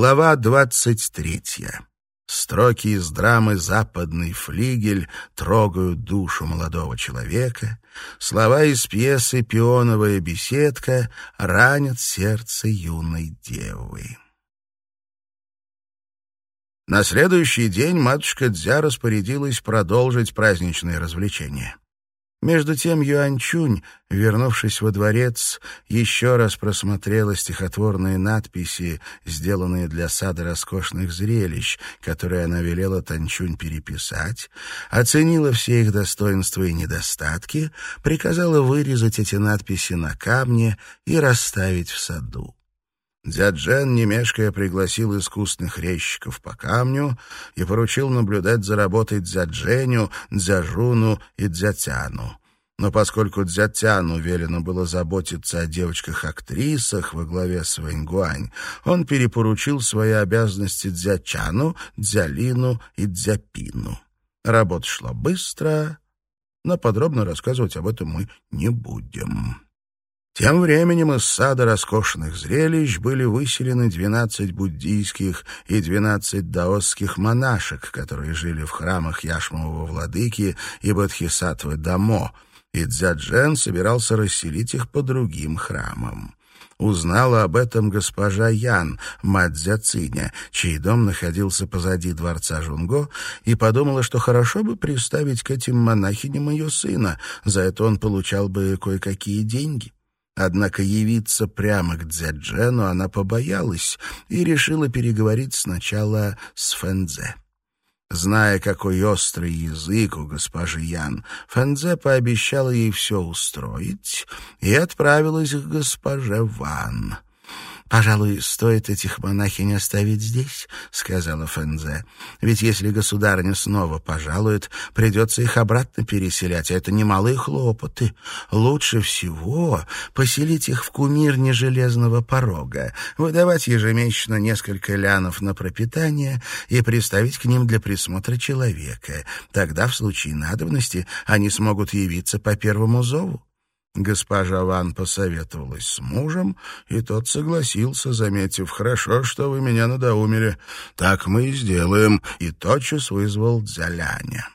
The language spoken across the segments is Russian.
Глава двадцать третья. Строки из драмы «Западный флигель» трогают душу молодого человека. Слова из пьесы «Пионовая беседка» ранят сердце юной девы. На следующий день матушка Дзя распорядилась продолжить праздничные развлечения. Между тем Юанчунь, вернувшись во дворец, еще раз просмотрела стихотворные надписи, сделанные для сада роскошных зрелищ, которые она велела Танчунь переписать, оценила все их достоинства и недостатки, приказала вырезать эти надписи на камне и расставить в саду. Дзяджен, не мешкая, пригласил искусных резчиков по камню и поручил наблюдать за работой Дзядженю, Дзяжуну и Дзятяну. Но поскольку Дзятяну велено было заботиться о девочках-актрисах во главе с Вэньгуань, он перепоручил свои обязанности Дзячану, Дзялину и Дзяпину. Работа шла быстро, но подробно рассказывать об этом мы не будем. Тем временем из сада роскошных зрелищ были выселены двенадцать буддийских и двенадцать даосских монашек, которые жили в храмах Яшмового владыки и Бодхисаттвы Дамо, и Дзяджен собирался расселить их по другим храмам. Узнала об этом госпожа Ян, мать Дзяциня, чей дом находился позади дворца Жунго, и подумала, что хорошо бы приставить к этим монахиням ее сына, за это он получал бы кое-какие деньги. Однако явиться прямо к Дзяджену она побоялась и решила переговорить сначала с Фэнзе. Зная, какой острый язык у госпожи Ян, Фэнзе пообещала ей все устроить и отправилась к госпоже Ван. «Пожалуй, стоит этих монахинь оставить здесь», — сказала Фэнзе. «Ведь если государыня снова пожалует, придется их обратно переселять, а это немалые хлопоты. Лучше всего поселить их в кумирне железного порога, выдавать ежемесячно несколько лянов на пропитание и приставить к ним для присмотра человека. Тогда, в случае надобности, они смогут явиться по первому зову. Госпожа Ван посоветовалась с мужем, и тот согласился, заметив, «Хорошо, что вы меня надоумили. Так мы и сделаем», и тотчас вызвал Дзяляня.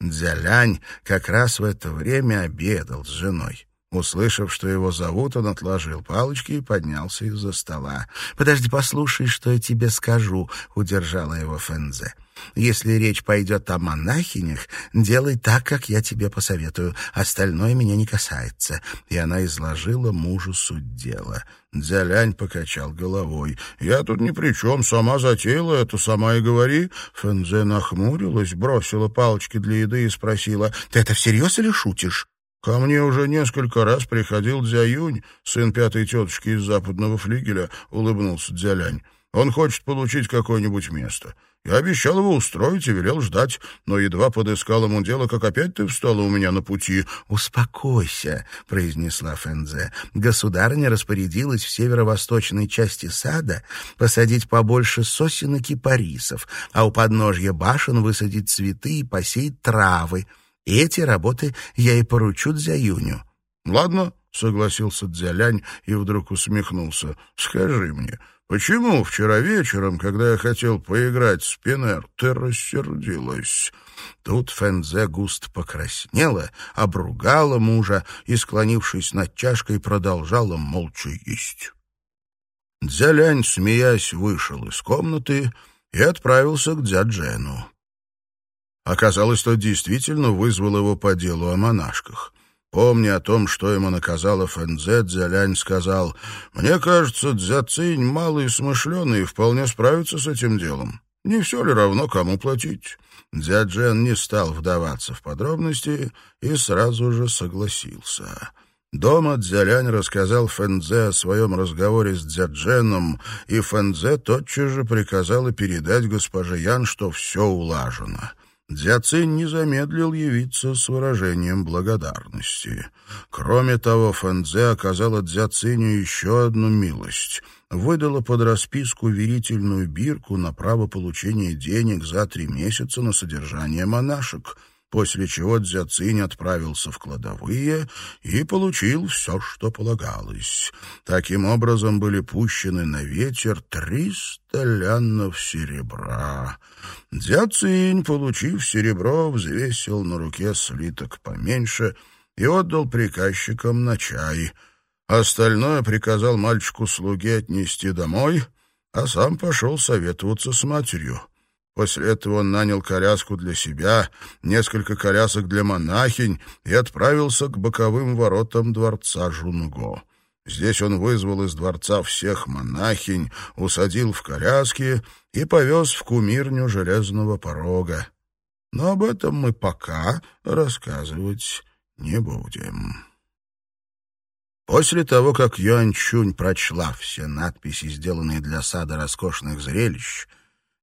Дзялянь как раз в это время обедал с женой. Услышав, что его зовут, он отложил палочки и поднялся из-за стола. «Подожди, послушай, что я тебе скажу», — удержала его Фензе. Если речь пойдет о монахинях, делай так, как я тебе посоветую. Остальное меня не касается». И она изложила мужу суть дела. Дзялянь покачал головой. «Я тут ни при чем, сама затеяла это, сама и говори». Фэнзе нахмурилась, бросила палочки для еды и спросила, «Ты это всерьез или шутишь?» «Ко мне уже несколько раз приходил Дзяюнь, сын пятой тетушки из западного флигеля», — улыбнулся Дзялянь. «Он хочет получить какое-нибудь место. Я обещал его устроить и велел ждать, но едва подыскал ему дело, как опять ты встала у меня на пути. — Успокойся, — произнесла Фензе. Государыня распорядилась в северо-восточной части сада посадить побольше сосен и кипарисов, а у подножья башен высадить цветы и посеять травы. И эти работы я и поручу Дзяюню. — Ладно, — согласился Дзялянь и вдруг усмехнулся. — Скажи мне, Почему вчера вечером, когда я хотел поиграть с Пинер, ты рассердилась?» Тут Фэнзе густ покраснела, обругала мужа и, склонившись над чашкой, продолжала молча есть. Дзялянь, смеясь, вышел из комнаты и отправился к дяджену. Оказалось, что действительно вызвал его по делу о монашках. Помня о том, что ему наказала Фэнзе, Дзялянь сказал, «Мне кажется, Дзяцинь малый и смышленый и вполне справится с этим делом. Не все ли равно, кому платить?» Дзяджен не стал вдаваться в подробности и сразу же согласился. Дома Дзялянь рассказал Фэнзе о своем разговоре с Дзядженом, и Фэнзе тотчас же приказала передать госпоже Ян, что все улажено. Дзяцин не замедлил явиться с выражением благодарности. Кроме того, Фэнзе оказала Дзяциню еще одну милость. Выдала под расписку верительную бирку на право получения денег за три месяца на содержание монашек. После чего Дзяцинь отправился в кладовые и получил все, что полагалось. Таким образом были пущены на ветер триста лянов серебра. Дзяцинь, получив серебро, взвесил на руке слиток поменьше и отдал приказчикам на чай. Остальное приказал мальчику-слуге отнести домой, а сам пошел советоваться с матерью. После этого он нанял коляску для себя, несколько колясок для монахинь и отправился к боковым воротам дворца Жунго. Здесь он вызвал из дворца всех монахинь, усадил в коляски и повез в кумирню железного порога. Но об этом мы пока рассказывать не будем. После того, как Юань Чунь прочла все надписи, сделанные для сада роскошных зрелищ,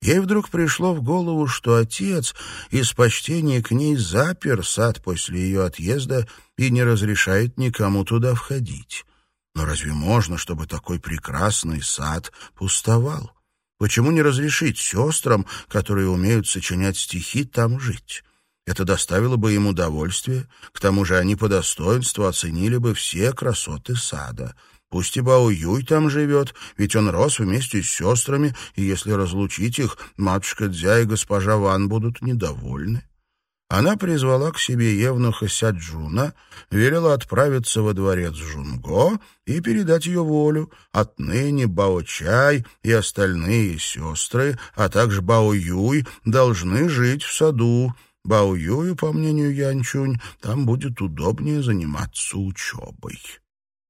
Ей вдруг пришло в голову, что отец из почтения к ней запер сад после ее отъезда и не разрешает никому туда входить. Но разве можно, чтобы такой прекрасный сад пустовал? Почему не разрешить сестрам, которые умеют сочинять стихи, там жить? Это доставило бы им удовольствие, к тому же они по достоинству оценили бы все красоты сада. Пусть и Бао Юй там живет, ведь он рос вместе с сестрами, и если разлучить их, матушка Дзя и госпожа Ван будут недовольны. Она призвала к себе евнуха Сяджуна, велела отправиться во дворец Жунго и передать ее волю. Отныне Бао Чай и остальные сестры, а также Бао Юй должны жить в саду. Бао Юю, по мнению Янчунь, там будет удобнее заниматься учебой.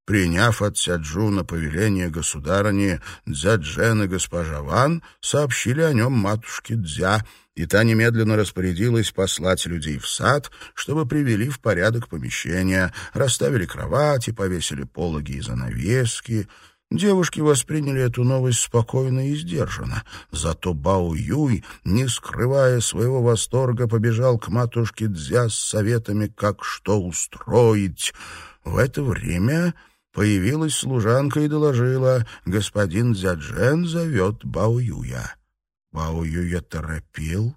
Приняв от Сяджуна повеление государыни, Дзяджен и госпожа Ван сообщили о нем матушке Дзя, и та немедленно распорядилась послать людей в сад, чтобы привели в порядок помещения, расставили кровати, повесили пологи и занавески. Девушки восприняли эту новость спокойно и сдержанно. Зато Бао Юй, не скрывая своего восторга, побежал к матушке Дзя с советами, как что устроить. В это время Появилась служанка и доложила, господин Дзяджен зовет Баоюя. Баоюя торопил,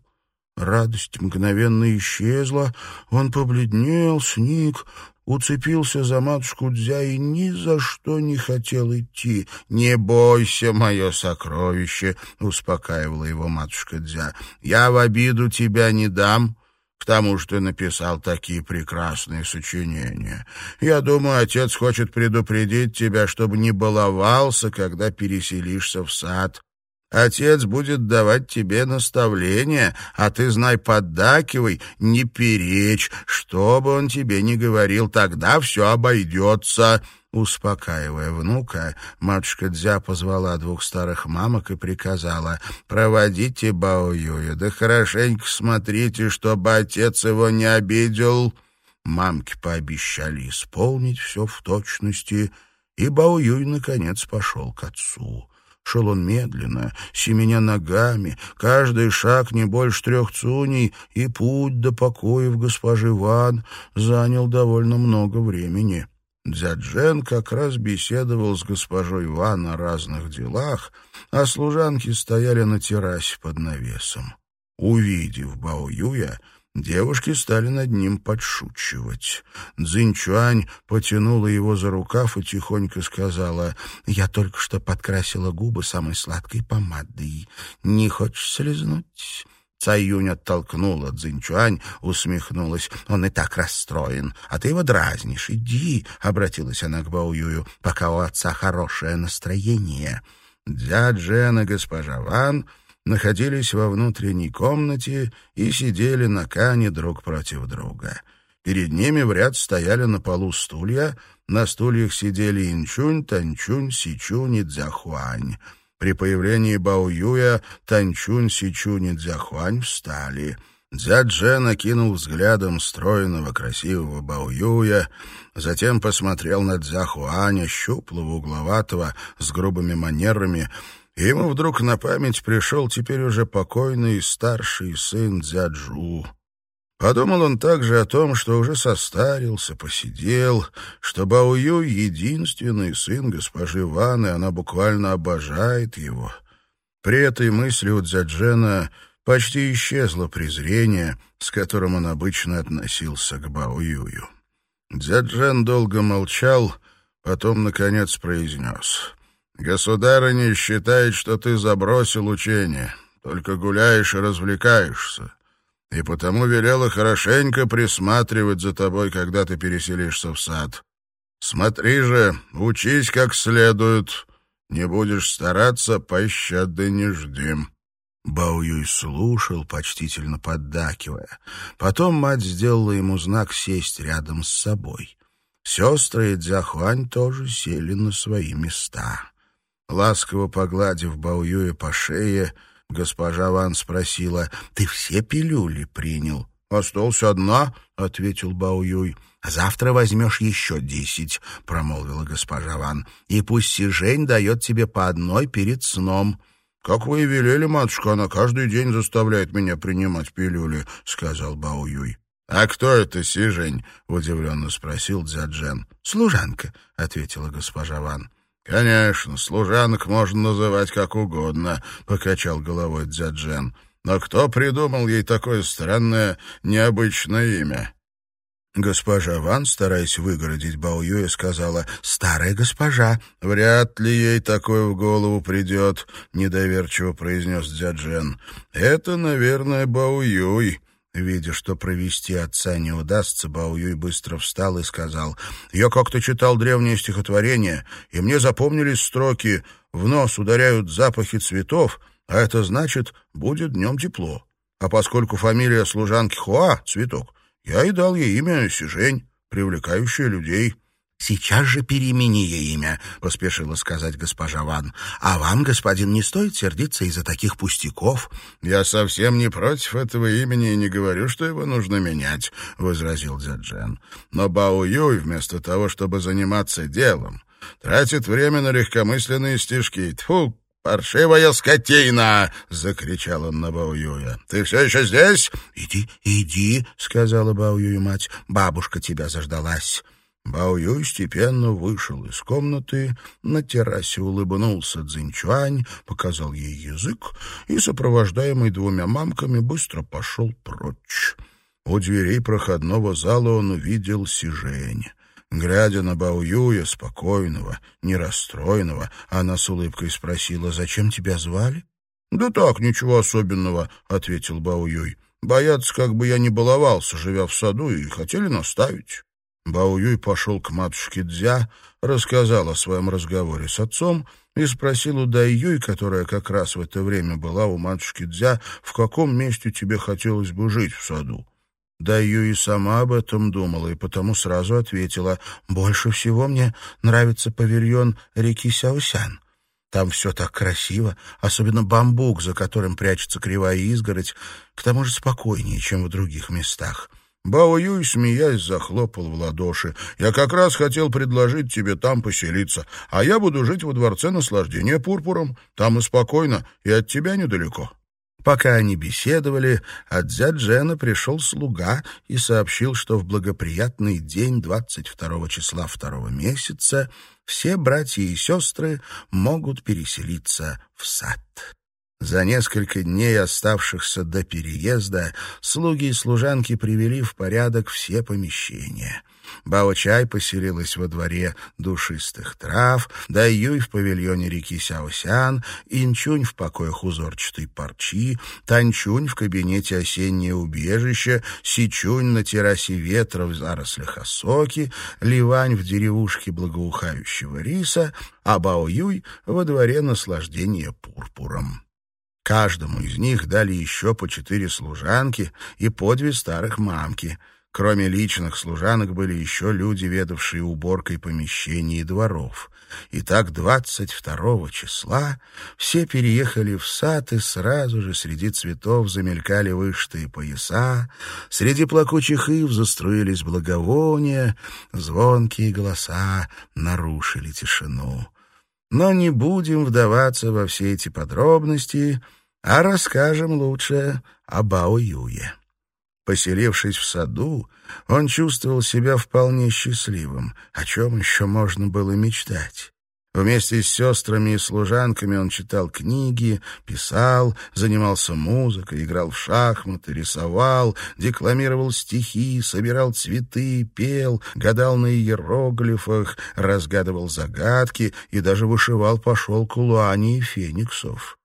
радость мгновенно исчезла, он побледнел, сник, уцепился за матушку Дзя и ни за что не хотел идти. «Не бойся, мое сокровище», — успокаивала его матушка Дзя, — «я в обиду тебя не дам» к тому, что написал такие прекрасные сочинения. Я думаю, отец хочет предупредить тебя, чтобы не баловался, когда переселишься в сад. Отец будет давать тебе наставления, а ты, знай, поддакивай, не перечь, что бы он тебе ни говорил, тогда все обойдется». Успокаивая внука, матушка Дзя позвала двух старых мамок и приказала «Проводите Бао Юя, да хорошенько смотрите, чтобы отец его не обидел». Мамки пообещали исполнить все в точности, и Бао Юй, наконец, пошел к отцу. Шел он медленно, семеня ногами, каждый шаг не больше трех цуней, и путь до покоев госпожи Ван занял довольно много времени. Дзяджен как раз беседовал с госпожой Ван о разных делах, а служанки стояли на террасе под навесом. Увидев Бао Юя, девушки стали над ним подшучивать. Цзиньчуань потянула его за рукав и тихонько сказала, «Я только что подкрасила губы самой сладкой помадой. Не хочешь слезнуть?» Цаюнь оттолкнула Цзиньчуань, усмехнулась. «Он и так расстроен, а ты его дразнишь. Иди!» — обратилась она к Баоюю, «пока у отца хорошее настроение». Дядя Джен и госпожа Ван находились во внутренней комнате и сидели на кане друг против друга. Перед ними в ряд стояли на полу стулья, на стульях сидели Инчунь, Танчунь, Сичунь и Цзяхуань. При появлении Бао Юя Танчунь, Сичунь и Дзяхуань встали. Дзя накинул взглядом стройного, красивого Бао Юя, затем посмотрел на Дзяхуаня, щуплого, угловатого, с грубыми манерами, ему вдруг на память пришел теперь уже покойный старший сын Дзяджу. Подумал он также о том, что уже состарился, посидел, что Баую — единственный сын госпожи Ван, и она буквально обожает его. При этой мысли у Дзяджена почти исчезло презрение, с которым он обычно относился к Бао Юю. Дзяджен долго молчал, потом, наконец, произнес. «Государыня считает, что ты забросил учение, только гуляешь и развлекаешься, и потому велела хорошенько присматривать за тобой, когда ты переселишься в сад. Смотри же, учись как следует, не будешь стараться, пощады не жди». Баоюй слушал, почтительно поддакивая. Потом мать сделала ему знак сесть рядом с собой. Сестры и Дзяхуань тоже сели на свои места. Ласково погладив Баоюя по шее, госпожа Ван спросила, «Ты все пилюли принял?» «Осталась одна», — ответил Баоюй. «Завтра возьмешь еще десять», — промолвила госпожа Ван. «И пусть Сижень дает тебе по одной перед сном». «Как вы и велели, матушка, она каждый день заставляет меня принимать пилюли», — сказал Баоюй. «А кто это Сижень?» — удивленно спросил Дзяджен. «Служанка», — ответила госпожа Ван. «Конечно, служанок можно называть как угодно», — покачал головой Дзяджен. «Но кто придумал ей такое странное, необычное имя?» Госпожа Ван, стараясь выгородить Бао Юя, сказала «Старая госпожа». «Вряд ли ей такое в голову придет», — недоверчиво произнес Дзяджен. «Это, наверное, Бао Юй». Видя, что провести отца не удастся, Бао Юй быстро встал и сказал «Я как-то читал древнее стихотворение, и мне запомнились строки «В нос ударяют запахи цветов», а это значит «будет днем тепло». А поскольку фамилия служанки Хуа — цветок, я и дал ей имя Сижень, привлекающее людей. «Сейчас же перемени ей имя», — поспешила сказать госпожа Ван. «А вам, господин, не стоит сердиться из-за таких пустяков». «Я совсем не против этого имени и не говорю, что его нужно менять», — возразил Дзяджен. «Но Бао Юй, вместо того, чтобы заниматься делом, тратит время на легкомысленные стишки. Тьфу, «Паршивая скотина!» — закричал он на Баоюя. «Ты все еще здесь?» «Иди, иди», — сказала Баоюю мать. «Бабушка тебя заждалась». Баоюй степенно вышел из комнаты, на террасе улыбнулся Цзиньчуань, показал ей язык и, сопровождаемый двумя мамками, быстро пошел прочь. У дверей проходного зала он увидел Сижень. Глядя на Баоюя, спокойного, нерасстроенного, она с улыбкой спросила, «Зачем тебя звали?» «Да так, ничего особенного», — ответил Баоюй. «Боятся, как бы я не баловался, живя в саду, и хотели наставить». Баоюй пошел к матушке Дзя, рассказал о своем разговоре с отцом и спросил у Дайюй, которая как раз в это время была у матушки Дзя, в каком месте тебе хотелось бы жить в саду. Да Ю и сама об этом думала, и потому сразу ответила, «Больше всего мне нравится павильон реки Сяосян. Там все так красиво, особенно бамбук, за которым прячется кривая изгородь, к тому же спокойнее, чем в других местах». Бао Юй, смеясь, захлопал в ладоши. «Я как раз хотел предложить тебе там поселиться, а я буду жить во дворце наслаждения пурпуром. Там и спокойно, и от тебя недалеко». Пока они беседовали, от Дзяджена пришел слуга и сообщил, что в благоприятный день 22 числа второго месяца все братья и сестры могут переселиться в сад. За несколько дней, оставшихся до переезда, слуги и служанки привели в порядок все помещения — Бао-чай поселилась во дворе душистых трав, Даюй в павильоне реки Сяосян, Инчунь в покоях узорчатой парчи, Танчунь в кабинете осеннее убежище, Сичунь на террасе ветра в зарослях осоки, Ливань в деревушке благоухающего риса, а Бао-Юй во дворе наслаждения пурпуром. Каждому из них дали еще по четыре служанки и по две старых мамки — Кроме личных служанок были еще люди, ведавшие уборкой помещений и дворов. И так 22 числа все переехали в сад, и сразу же среди цветов замелькали вышитые пояса, среди плакучих ив заструились благовония, звонкие голоса нарушили тишину. Но не будем вдаваться во все эти подробности, а расскажем лучше об Ао-Юе. Поселившись в саду, он чувствовал себя вполне счастливым, о чем еще можно было мечтать. Вместе с сестрами и служанками он читал книги, писал, занимался музыкой, играл в шахматы, рисовал, декламировал стихи, собирал цветы, пел, гадал на иероглифах, разгадывал загадки и даже вышивал по шелку луани и фениксов.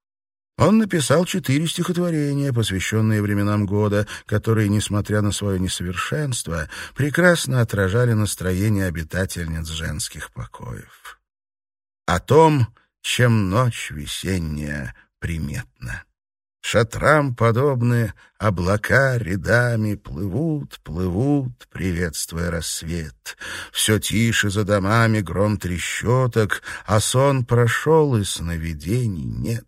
Он написал четыре стихотворения, посвященные временам года, которые, несмотря на свое несовершенство, прекрасно отражали настроение обитательниц женских покоев. О том, чем ночь весенняя приметна. Шатрам подобные облака рядами плывут, плывут, приветствуя рассвет. Все тише за домами гром трещоток, а сон прошел, и сновидений нет.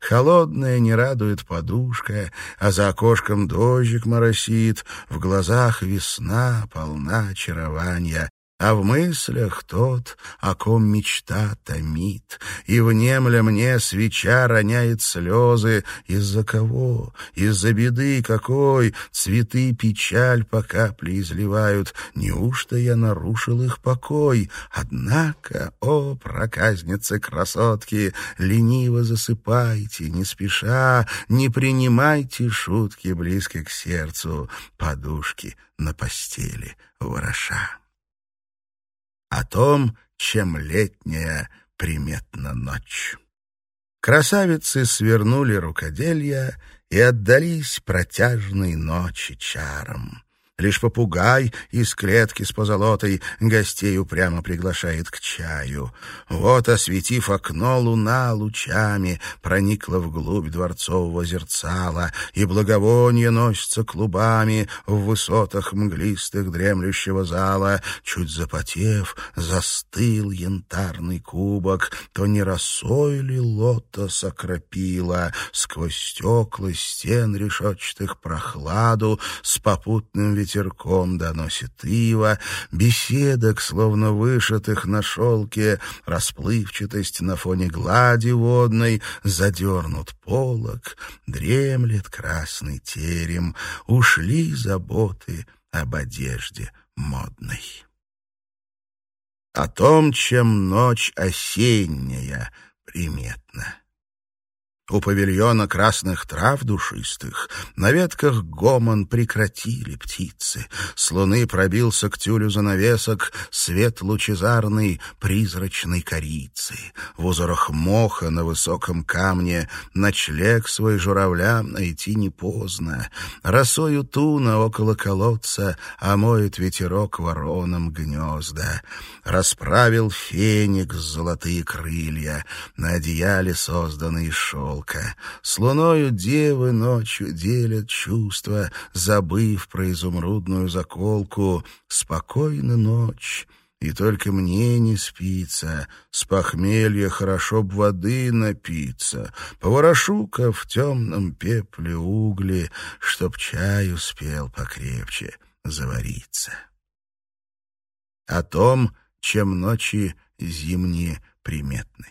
Холодная не радует подушка, а за окошком дождик моросит, в глазах весна полна очарования, а в мыслях тот, о ком мечта томит, и внемля мне свеча роняет слезы. Из-за кого? Из-за беды какой? Цветы печаль по капле изливают. Неужто я нарушил их покой? Однако, о, проказницы-красотки, лениво засыпайте, не спеша, не принимайте шутки близко к сердцу, подушки на постели вороша о том, чем летняя приметна ночь. Красавицы свернули рукоделья и отдались протяжной ночи чарам. Лишь попугай из клетки с позолотой гостей упрямо приглашает к чаю. Вот, осветив окно, луна лучами проникла вглубь дворцового зерцала, и благовоние носится клубами в высотах мглистых дремлющего зала. Чуть запотев, застыл янтарный кубок, то не росой ли лотос окропила сквозь стекла стен решетчатых прохладу с попутным ветерком ветерком доносит ива, беседок, словно вышитых на шелке, расплывчатость на фоне глади водной, задернут полог, дремлет красный терем, ушли заботы об одежде модной. О том, чем ночь осенняя приметна. У павильона красных трав душистых на ветках гомон прекратили птицы. С луны пробился к тюлю занавесок свет лучезарный призрачной корицы. В узорах моха на высоком камне ночлег свой журавлям найти не поздно. Росою туна около колодца омоет ветерок вороном гнезда. Расправил феникс золотые крылья на одеяле созданные шел волка. С луною девы ночью делят чувства, забыв про изумрудную заколку. Спокойна ночь, и только мне не спится. С похмелья хорошо б воды напиться. Поворошу-ка в темном пепле угли, чтоб чай успел покрепче завариться. О том, чем ночи зимние приметны.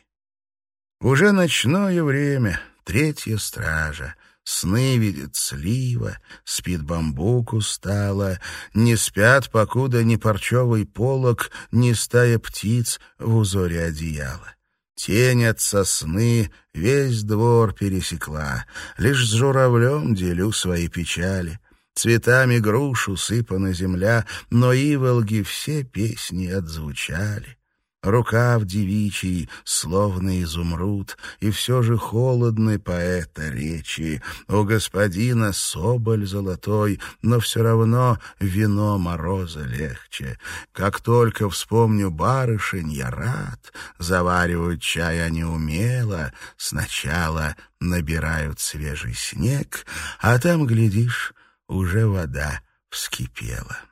Уже ночное время, третья стража. Сны видит слива, спит бамбук устала, Не спят, покуда ни парчевый полог, Ни стая птиц в узоре одеяла. Тень от сосны весь двор пересекла, Лишь с журавлем делю свои печали. Цветами груш усыпана земля, Но иволги все песни отзвучали. Рукав девичий, словно изумруд, и все же холодный поэта речи. У господина соболь золотой, но все равно вино мороза легче. Как только вспомню барышень, я рад. Заваривают чай они умело, сначала набирают свежий снег, а там, глядишь, уже вода вскипела.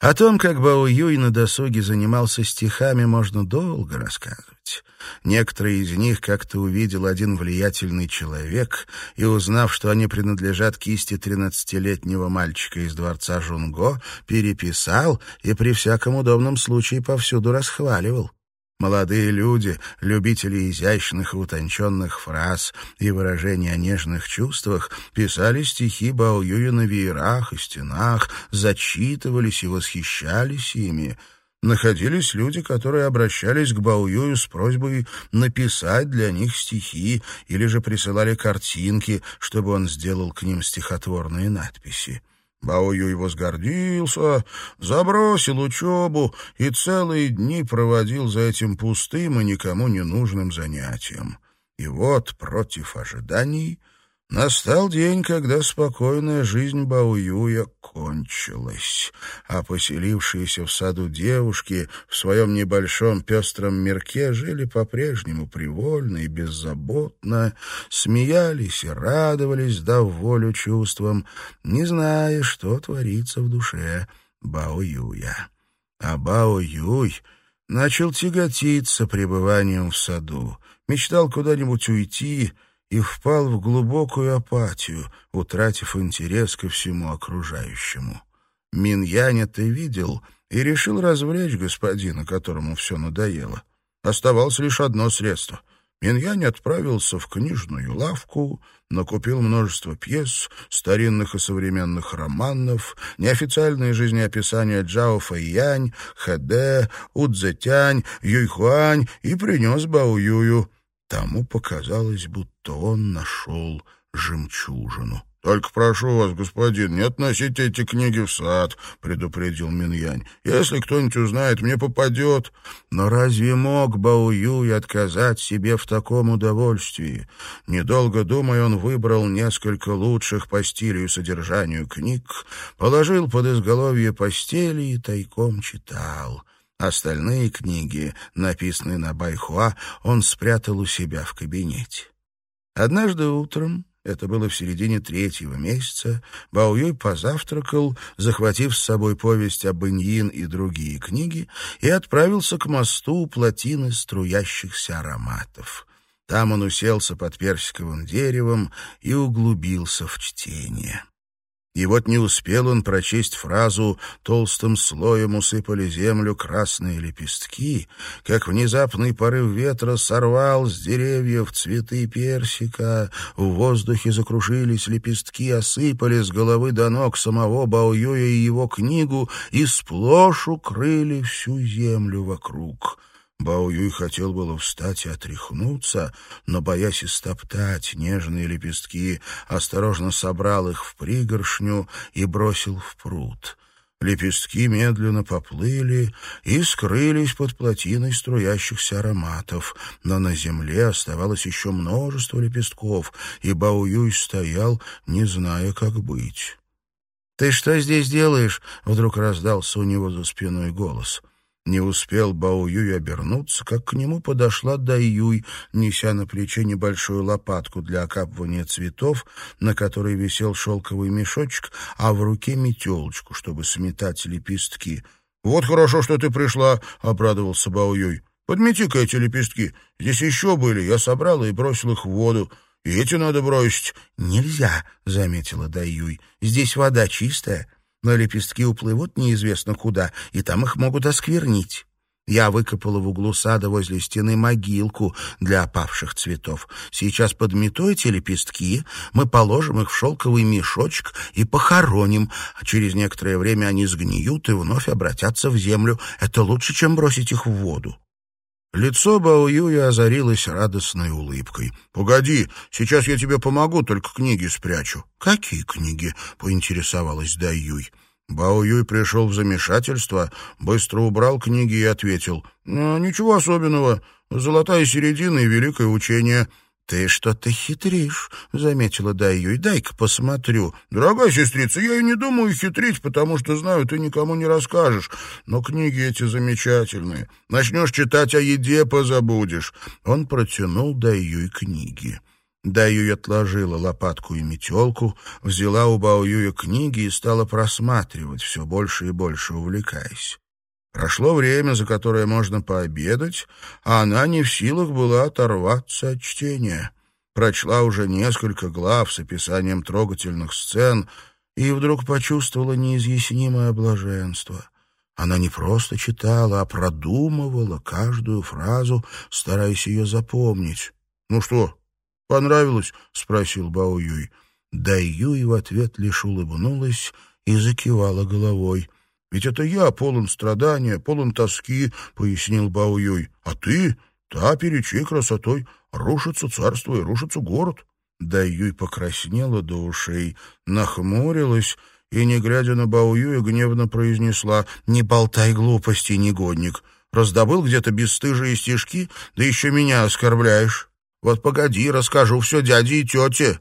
О том, как Бао Юй на досуге занимался стихами, можно долго рассказывать. Некоторые из них как-то увидел один влиятельный человек и, узнав, что они принадлежат кисти тринадцатилетнего мальчика из дворца Жунго, переписал и при всяком удобном случае повсюду расхваливал. Молодые люди, любители изящных и утонченных фраз и выражений о нежных чувствах, писали стихи Баоюя на веерах и стенах, зачитывались и восхищались ими. Находились люди, которые обращались к Баоюю с просьбой написать для них стихи или же присылали картинки, чтобы он сделал к ним стихотворные надписи. Баою возгордился, забросил учебу и целые дни проводил за этим пустым и никому не нужным занятием. И вот, против ожиданий, Настал день, когда спокойная жизнь Бауюя кончилась, а поселившиеся в саду девушки в своем небольшом пестром мирке жили по-прежнему привольно и беззаботно, смеялись и радовались, дав волю чувствам, не зная, что творится в душе Баоюя. А Баоюй начал тяготиться пребыванием в саду, мечтал куда-нибудь уйти — и впал в глубокую апатию, утратив интерес ко всему окружающему. Миньянь это видел и решил развлечь господина, которому все надоело. Оставалось лишь одно средство. Миньянь отправился в книжную лавку, накупил множество пьес, старинных и современных романов, неофициальные жизнеописания Джао Фэйянь, Хэдэ, Удзетянь, Юйхуань и принес Бао Юю. Тому показалось, будто он нашел жемчужину. — Только прошу вас, господин, не относите эти книги в сад, — предупредил Миньянь. — Если кто-нибудь узнает, мне попадет. Но разве мог Баую отказать себе в таком удовольствии? Недолго думая, он выбрал несколько лучших по стилю и содержанию книг, положил под изголовье постели и тайком читал. Остальные книги, написанные на Байхуа, он спрятал у себя в кабинете. Однажды утром, это было в середине третьего месяца, Баоюй позавтракал, захватив с собой повесть об Иньин и другие книги, и отправился к мосту плотины струящихся ароматов. Там он уселся под персиковым деревом и углубился в чтение. И вот не успел он прочесть фразу «толстым слоем усыпали землю красные лепестки», как внезапный порыв ветра сорвал с деревьев цветы персика, в воздухе закружились лепестки, осыпали с головы до ног самого Баоюя и его книгу и сплошь укрыли всю землю вокруг. Бао Юй хотел было встать и отряхнуться, но, боясь истоптать нежные лепестки, осторожно собрал их в пригоршню и бросил в пруд. Лепестки медленно поплыли и скрылись под плотиной струящихся ароматов, но на земле оставалось еще множество лепестков, и Бао Юй стоял, не зная, как быть. «Ты что здесь делаешь?» — вдруг раздался у него за спиной голос. Не успел Бао Юй обернуться, как к нему подошла Дай Юй, неся на плече небольшую лопатку для окапывания цветов, на которой висел шелковый мешочек, а в руке метелочку, чтобы сметать лепестки. — Вот хорошо, что ты пришла, — обрадовался Бао Юй. — Подмети-ка эти лепестки. Здесь еще были, я собрала и бросил их в воду. И эти надо бросить. — Нельзя, — заметила Дай Юй. — Здесь вода чистая но лепестки уплывут неизвестно куда, и там их могут осквернить. Я выкопала в углу сада возле стены могилку для опавших цветов. Сейчас подмету эти лепестки, мы положим их в шелковый мешочек и похороним, а через некоторое время они сгниют и вновь обратятся в землю. Это лучше, чем бросить их в воду. Лицо Баоюя озарилось радостной улыбкой. «Погоди, сейчас я тебе помогу, только книги спрячу». «Какие книги?» — поинтересовалась Даюй. Баоюй пришел в замешательство, быстро убрал книги и ответил. «Ну, «Ничего особенного. Золотая середина и великое учение». «Ты что-то хитришь», — заметила Дайюй. «Дай-ка посмотрю». «Дорогая сестрица, я и не думаю хитрить, потому что знаю, ты никому не расскажешь. Но книги эти замечательные. Начнешь читать о еде, позабудешь». Он протянул Дайюй книги. Даюй отложила лопатку и метелку, взяла у Баоюя книги и стала просматривать, все больше и больше увлекаясь. Прошло время, за которое можно пообедать, а она не в силах была оторваться от чтения. Прочла уже несколько глав с описанием трогательных сцен и вдруг почувствовала неизъяснимое блаженство. Она не просто читала, а продумывала каждую фразу, стараясь ее запомнить. «Ну что, понравилось?» — спросил Бао Юй. Да Юй в ответ лишь улыбнулась и закивала головой — Ведь это я полон страдания, полон тоски, — пояснил Бао-Юй. А ты, та, перед чьей красотой рушится царство и рушится город. Дай-Юй покраснела до ушей, нахмурилась и, не глядя на Бао-Юя, гневно произнесла «Не болтай глупости, негодник! Раздобыл где-то бесстыжие стишки, да еще меня оскорбляешь. Вот погоди, расскажу все дяде и тете».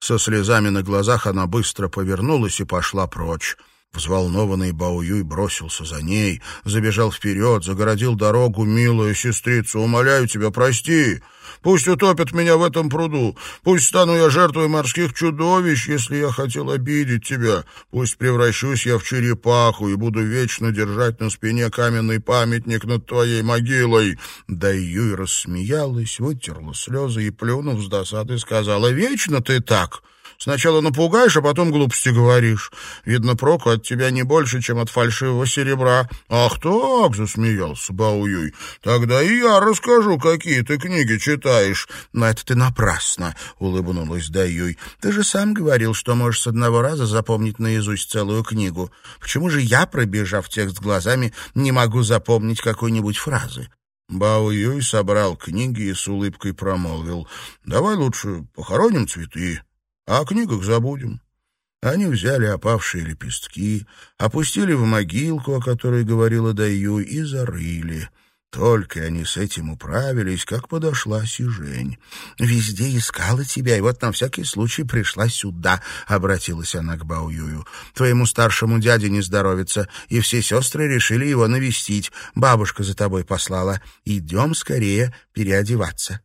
Со слезами на глазах она быстро повернулась и пошла прочь. Взволнованный Баоюй бросился за ней, забежал вперед, загородил дорогу. «Милая сестрица, умоляю тебя, прости. Пусть утопят меня в этом пруду. Пусть стану я жертвой морских чудовищ, если я хотел обидеть тебя. Пусть превращусь я в черепаху и буду вечно держать на спине каменный памятник над твоей могилой». Да Юй рассмеялась, вытерла слезы и, плюнув с досады, сказала, «Вечно ты так». Сначала напугаешь, а потом глупости говоришь. Видно, проку от тебя не больше, чем от фальшивого серебра. Ах так, засмеялся Бауюй. Тогда и я расскажу, какие ты книги читаешь. Но это ты напрасно, улыбнулась Даюй. Ты же сам говорил, что можешь с одного раза запомнить наизусть целую книгу. Почему же я, пробежав текст глазами, не могу запомнить какой-нибудь фразы? Бао Юй собрал книги и с улыбкой промолвил. «Давай лучше похороним цветы, а о книгах забудем. Они взяли опавшие лепестки, опустили в могилку, о которой говорила Даю, и зарыли. Только они с этим управились, как подошла Сижень. «Везде искала тебя, и вот на всякий случай пришла сюда», — обратилась она к Баоюю. «Твоему старшему дяде не здоровится, и все сестры решили его навестить. Бабушка за тобой послала. Идем скорее переодеваться».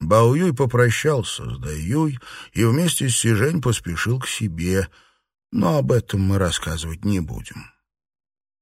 Баоюй попрощался с Даюй и вместе с Сижень поспешил к себе, но об этом мы рассказывать не будем.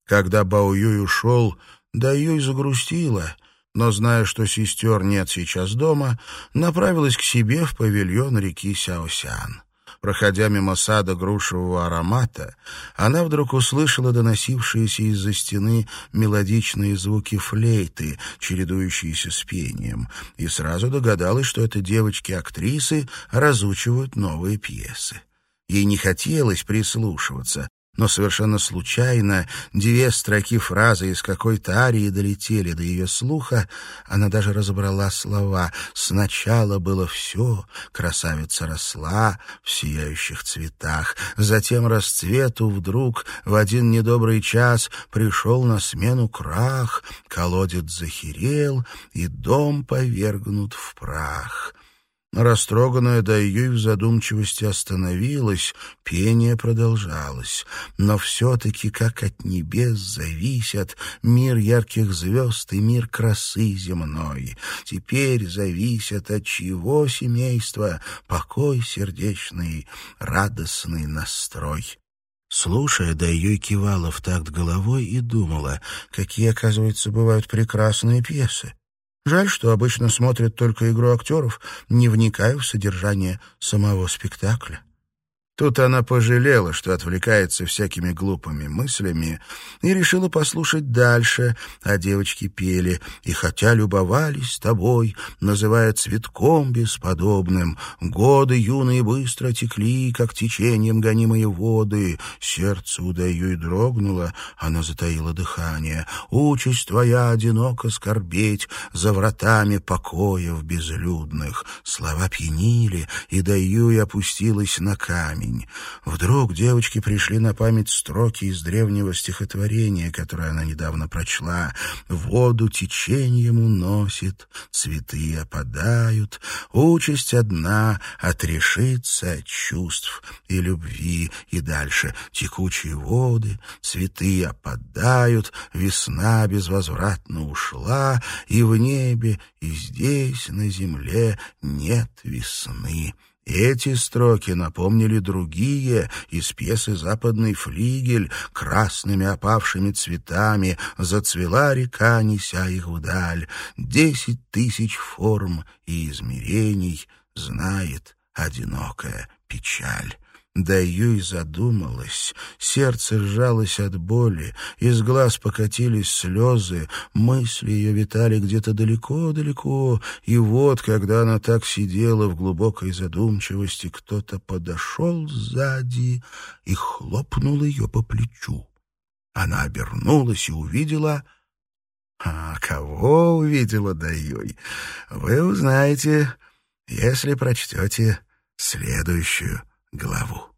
Когда Баоюй ушел, Даюй загрустила, но, зная, что сестер нет сейчас дома, направилась к себе в павильон реки Сяосян. Проходя мимо сада грушевого аромата, она вдруг услышала доносившиеся из-за стены мелодичные звуки флейты, чередующиеся с пением, и сразу догадалась, что это девочки-актрисы разучивают новые пьесы. Ей не хотелось прислушиваться, но совершенно случайно две строки фразы из какой-то арии долетели до ее слуха. Она даже разобрала слова. «Сначала было все, красавица росла в сияющих цветах. Затем расцвету вдруг в один недобрый час пришел на смену крах, колодец захерел, и дом повергнут в прах». Растроганная Дайюй в задумчивости остановилась, пение продолжалось. Но все-таки, как от небес зависят мир ярких звезд и мир красы земной. Теперь зависят от чьего семейства покой сердечный, радостный настрой. Слушая, Дайюй кивала в такт головой и думала, какие, оказывается, бывают прекрасные пьесы. Жаль, что обычно смотрят только игру актеров, не вникая в содержание самого спектакля. Тут она пожалела, что отвлекается всякими глупыми мыслями, и решила послушать дальше, а девочки пели «И хотя любовались тобой, называя цветком бесподобным, годы юные быстро текли, как течением гонимые воды, сердце удаю и дрогнуло, она затаила дыхание, участь твоя одиноко скорбеть за вратами покоев безлюдных». Слова пьянили, и даю и опустилась на камень камень. Вдруг девочке пришли на память строки из древнего стихотворения, которое она недавно прочла. «Воду течением уносит, цветы опадают, участь одна — отрешиться от чувств и любви». И дальше «Текучие воды, цветы опадают, весна безвозвратно ушла, и в небе, и здесь, на земле, нет весны». Эти строки напомнили другие из пьесы «Западный флигель» красными опавшими цветами зацвела река, неся их вдаль. Десять тысяч форм и измерений знает одинокая печаль. Да Юй задумалась, сердце сжалось от боли, из глаз покатились слезы, мысли ее витали где-то далеко-далеко, и вот, когда она так сидела в глубокой задумчивости, кто-то подошел сзади и хлопнул ее по плечу. Она обернулась и увидела... А кого увидела Даюй, вы узнаете, если прочтете следующую главу.